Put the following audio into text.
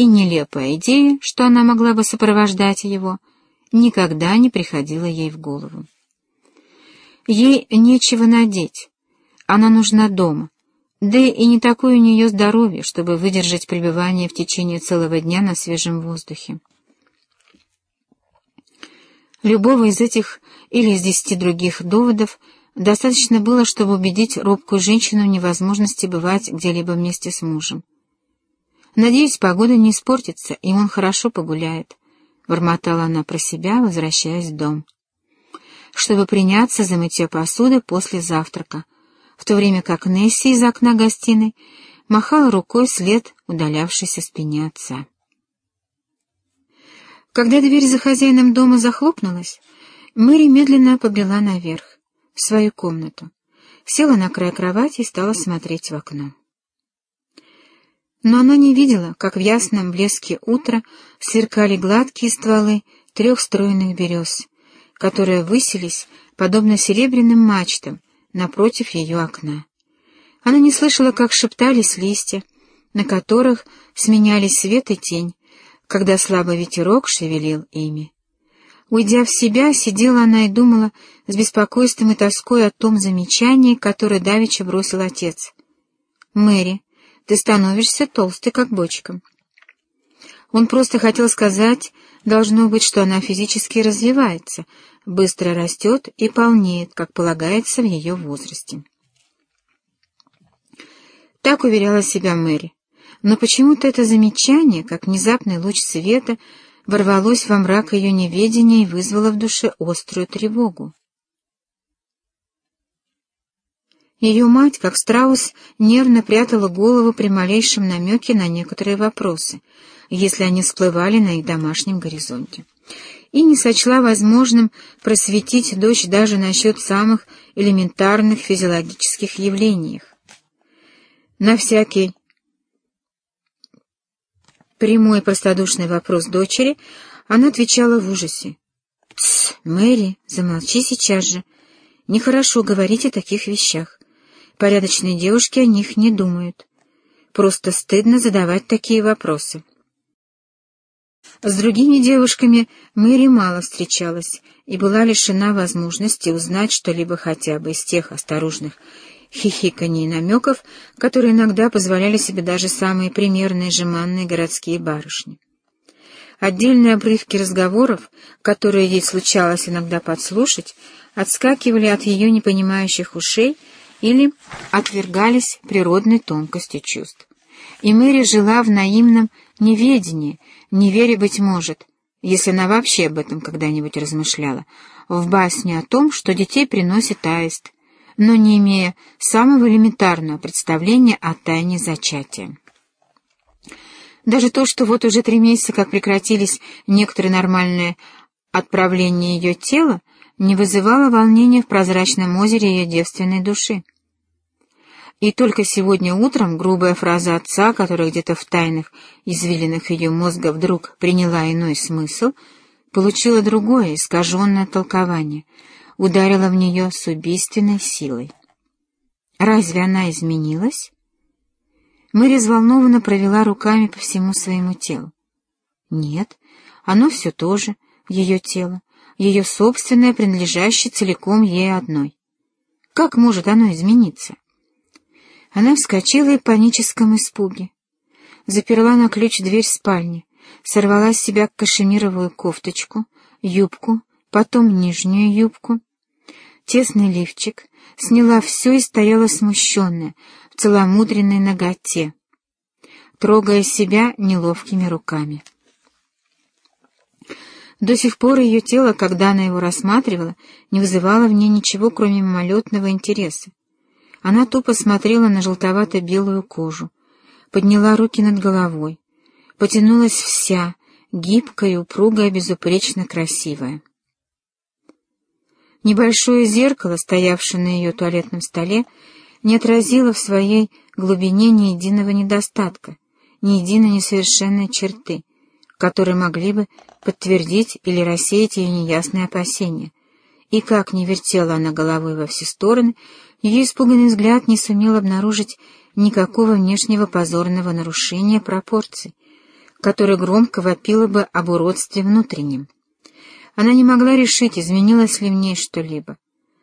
и нелепая идея, что она могла бы сопровождать его, никогда не приходила ей в голову. Ей нечего надеть, она нужна дома, да и не такое у нее здоровье, чтобы выдержать пребывание в течение целого дня на свежем воздухе. Любого из этих или из десяти других доводов достаточно было, чтобы убедить робкую женщину в невозможности бывать где-либо вместе с мужем. «Надеюсь, погода не испортится, и он хорошо погуляет», — бормотала она про себя, возвращаясь в дом. Чтобы приняться за мытье посуды после завтрака, в то время как Несси из окна гостиной махала рукой след удалявшейся спине отца. Когда дверь за хозяином дома захлопнулась, Мэри медленно побрела наверх, в свою комнату, села на край кровати и стала смотреть в окно. Но она не видела, как в ясном блеске утра сверкали гладкие стволы трех стройных берез, которые высились, подобно серебряным мачтам, напротив ее окна. Она не слышала, как шептались листья, на которых сменялись свет и тень, когда слабый ветерок шевелил ими. Уйдя в себя, сидела она и думала с беспокойством и тоской о том замечании, которое давеча бросил отец. «Мэри, ты становишься толстой, как бочка». Он просто хотел сказать, должно быть, что она физически развивается, быстро растет и полнеет, как полагается в ее возрасте. Так уверяла себя Мэри. Но почему-то это замечание, как внезапный луч света, ворвалось во мрак ее неведения и вызвало в душе острую тревогу. Ее мать, как страус, нервно прятала голову при малейшем намеке на некоторые вопросы, если они всплывали на их домашнем горизонте, и не сочла возможным просветить дочь даже насчет самых элементарных физиологических явлений. На всякий прямой простодушный вопрос дочери она отвечала в ужасе. «Тсс, Мэри, замолчи сейчас же. Нехорошо говорить о таких вещах. Порядочные девушки о них не думают. Просто стыдно задавать такие вопросы. С другими девушками Мэри мало встречалась и была лишена возможности узнать что-либо хотя бы из тех осторожных хихиканий и намеков, которые иногда позволяли себе даже самые примерные жеманные городские барышни. Отдельные обрывки разговоров, которые ей случалось иногда подслушать, отскакивали от ее непонимающих ушей или отвергались природной тонкостью чувств. И Мэри жила в наивном неведении, не веря, быть может, если она вообще об этом когда-нибудь размышляла, в басне о том, что детей приносит аист, но не имея самого элементарного представления о тайне зачатия. Даже то, что вот уже три месяца, как прекратились некоторые нормальные отправления ее тела, не вызывало волнения в прозрачном озере ее девственной души. И только сегодня утром грубая фраза отца, которая где-то в тайных извилинах ее мозга вдруг приняла иной смысл, получила другое, искаженное толкование, ударила в нее с убийственной силой. Разве она изменилась? Мэри взволнованно провела руками по всему своему телу. Нет, оно все то же, ее тело, ее собственное, принадлежащее целиком ей одной. Как может оно измениться? Она вскочила и в паническом испуге. Заперла на ключ дверь спальни, сорвала с себя кашемировую кофточку, юбку, потом нижнюю юбку, тесный лифчик, сняла все и стояла смущенная, в целомудренной ноготе, трогая себя неловкими руками. До сих пор ее тело, когда она его рассматривала, не вызывало в ней ничего, кроме мимолетного интереса. Она тупо смотрела на желтовато-белую кожу, подняла руки над головой, потянулась вся, гибкая, упругая, безупречно красивая. Небольшое зеркало, стоявшее на ее туалетном столе, не отразило в своей глубине ни единого недостатка, ни единой несовершенной черты, которые могли бы подтвердить или рассеять ее неясные опасения. И как не вертела она головой во все стороны, ее испуганный взгляд не сумел обнаружить никакого внешнего позорного нарушения пропорций, которая громко вопила бы об уродстве внутреннем. Она не могла решить, изменилось ли в ней что-либо.